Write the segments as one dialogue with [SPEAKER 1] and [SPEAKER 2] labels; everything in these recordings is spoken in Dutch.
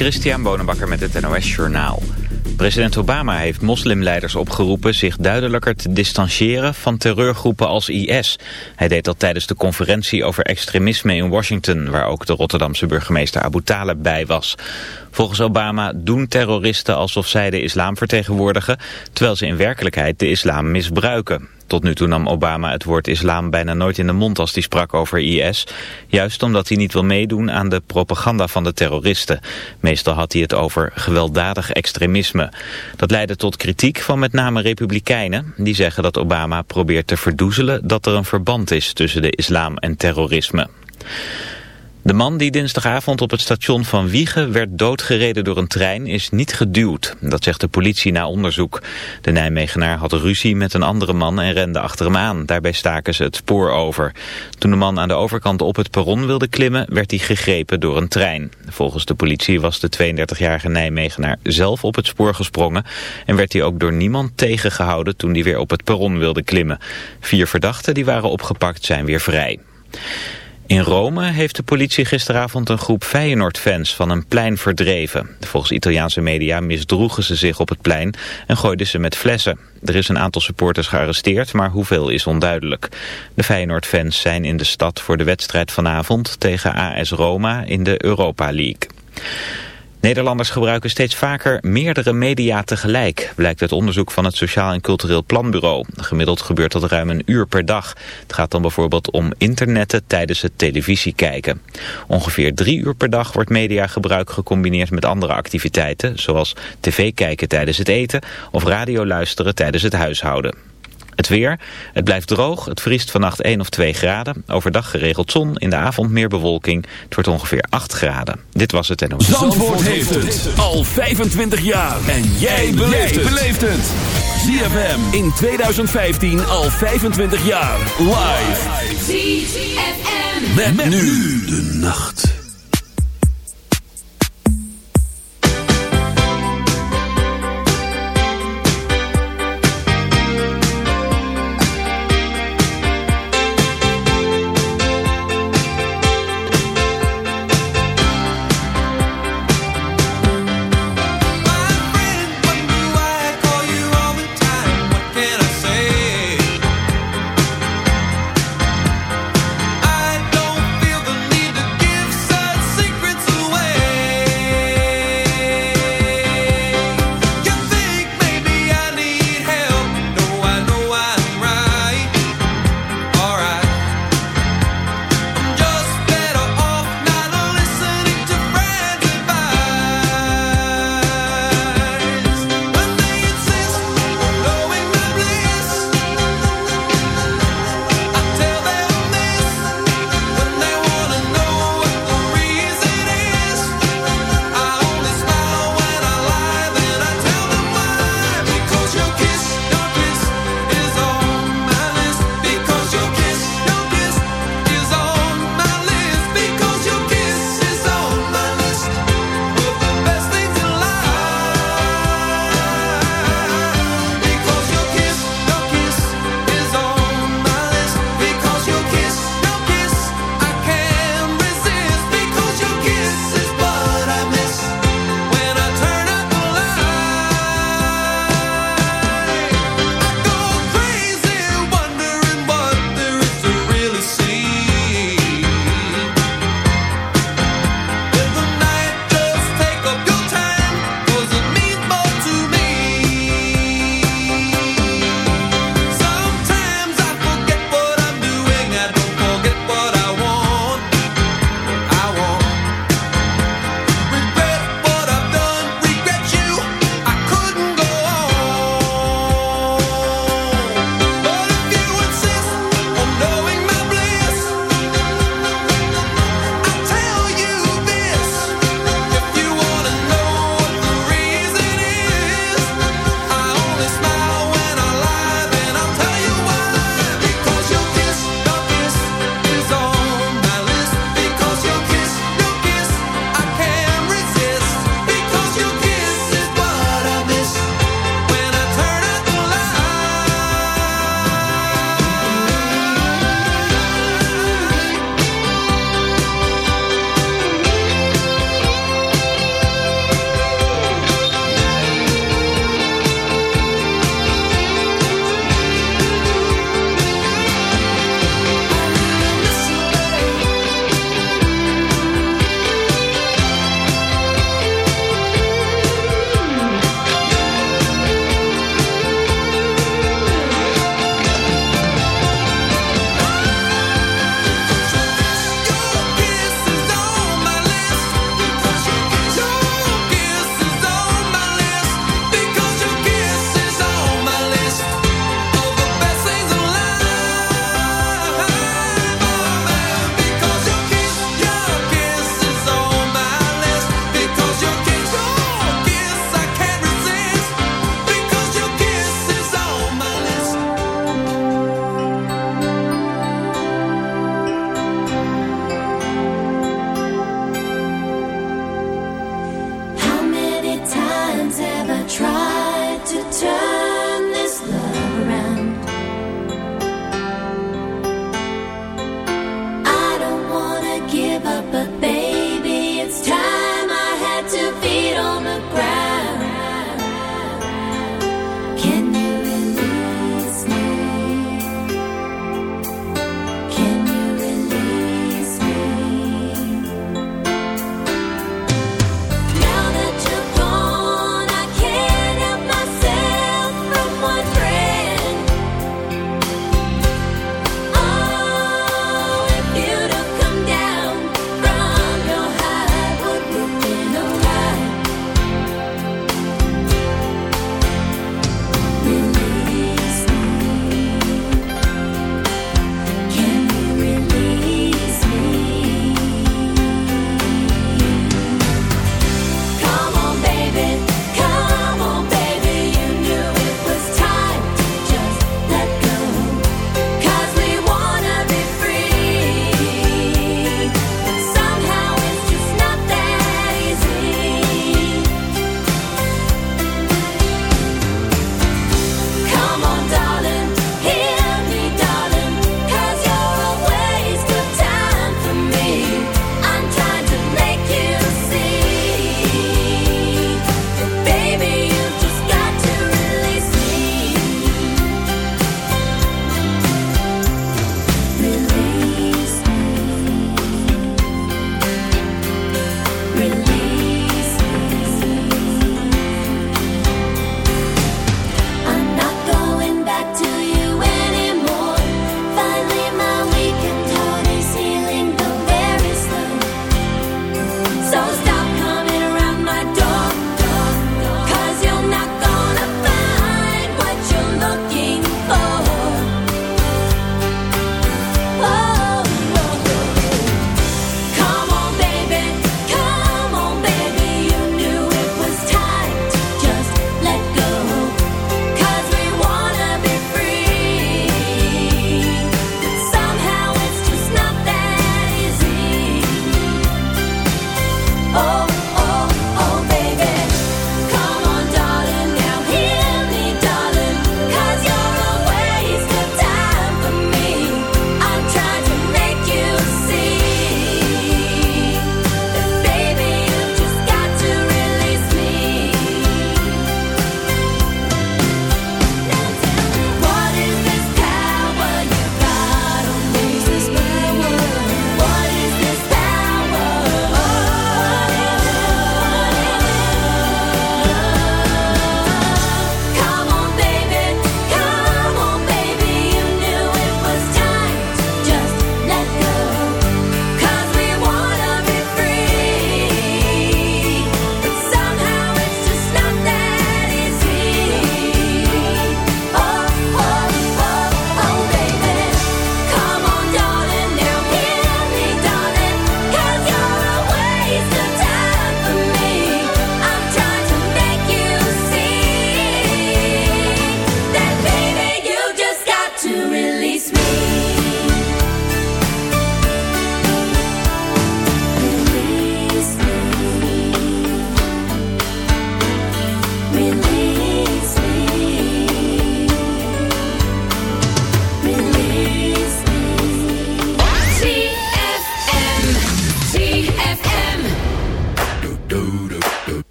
[SPEAKER 1] Christian Bonenbakker met het NOS Journaal. President Obama heeft moslimleiders opgeroepen zich duidelijker te distancieren van terreurgroepen als IS. Hij deed dat tijdens de conferentie over extremisme in Washington, waar ook de Rotterdamse burgemeester Abu Talib bij was. Volgens Obama doen terroristen alsof zij de islam vertegenwoordigen, terwijl ze in werkelijkheid de islam misbruiken. Tot nu toe nam Obama het woord islam bijna nooit in de mond als hij sprak over IS. Juist omdat hij niet wil meedoen aan de propaganda van de terroristen. Meestal had hij het over gewelddadig extremisme. Dat leidde tot kritiek van met name republikeinen. Die zeggen dat Obama probeert te verdoezelen dat er een verband is tussen de islam en terrorisme. De man die dinsdagavond op het station van Wiegen werd doodgereden door een trein is niet geduwd. Dat zegt de politie na onderzoek. De Nijmegenaar had ruzie met een andere man en rende achter hem aan. Daarbij staken ze het spoor over. Toen de man aan de overkant op het perron wilde klimmen werd hij gegrepen door een trein. Volgens de politie was de 32-jarige Nijmegenaar zelf op het spoor gesprongen. En werd hij ook door niemand tegengehouden toen hij weer op het perron wilde klimmen. Vier verdachten die waren opgepakt zijn weer vrij. In Rome heeft de politie gisteravond een groep Feyenoord-fans van een plein verdreven. Volgens Italiaanse media misdroegen ze zich op het plein en gooiden ze met flessen. Er is een aantal supporters gearresteerd, maar hoeveel is onduidelijk. De Feyenoord-fans zijn in de stad voor de wedstrijd vanavond tegen AS Roma in de Europa League. Nederlanders gebruiken steeds vaker meerdere media tegelijk, blijkt uit onderzoek van het Sociaal en Cultureel Planbureau. Gemiddeld gebeurt dat ruim een uur per dag. Het gaat dan bijvoorbeeld om internetten tijdens het televisie kijken. Ongeveer drie uur per dag wordt mediagebruik gecombineerd met andere activiteiten, zoals tv kijken tijdens het eten of radio luisteren tijdens het huishouden. Het weer. Het blijft droog. Het vriest vannacht 1 of 2 graden. Overdag geregeld zon. In de avond meer bewolking. Het wordt ongeveer 8 graden. Dit was het NOS. Zandvoort,
[SPEAKER 2] Zandvoort heeft het al 25 jaar. En jij beleeft het. ZFM in 2015 al 25 jaar. Live.
[SPEAKER 3] ZFM. Met,
[SPEAKER 2] met nu de nacht.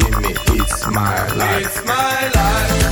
[SPEAKER 4] see me, it's my life. It's my life.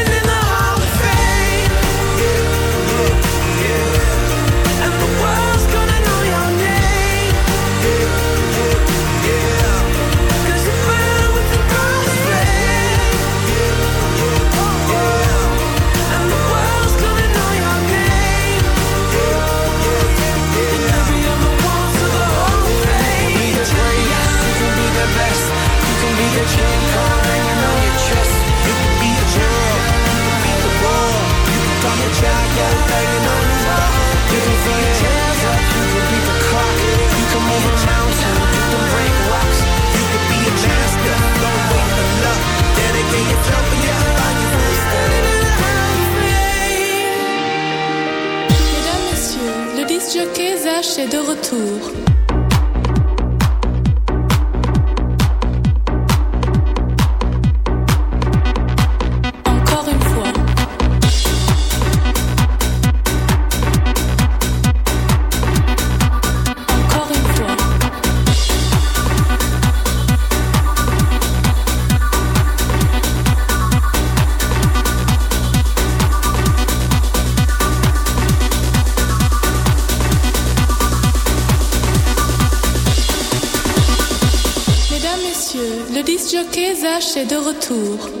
[SPEAKER 5] de retour. tour.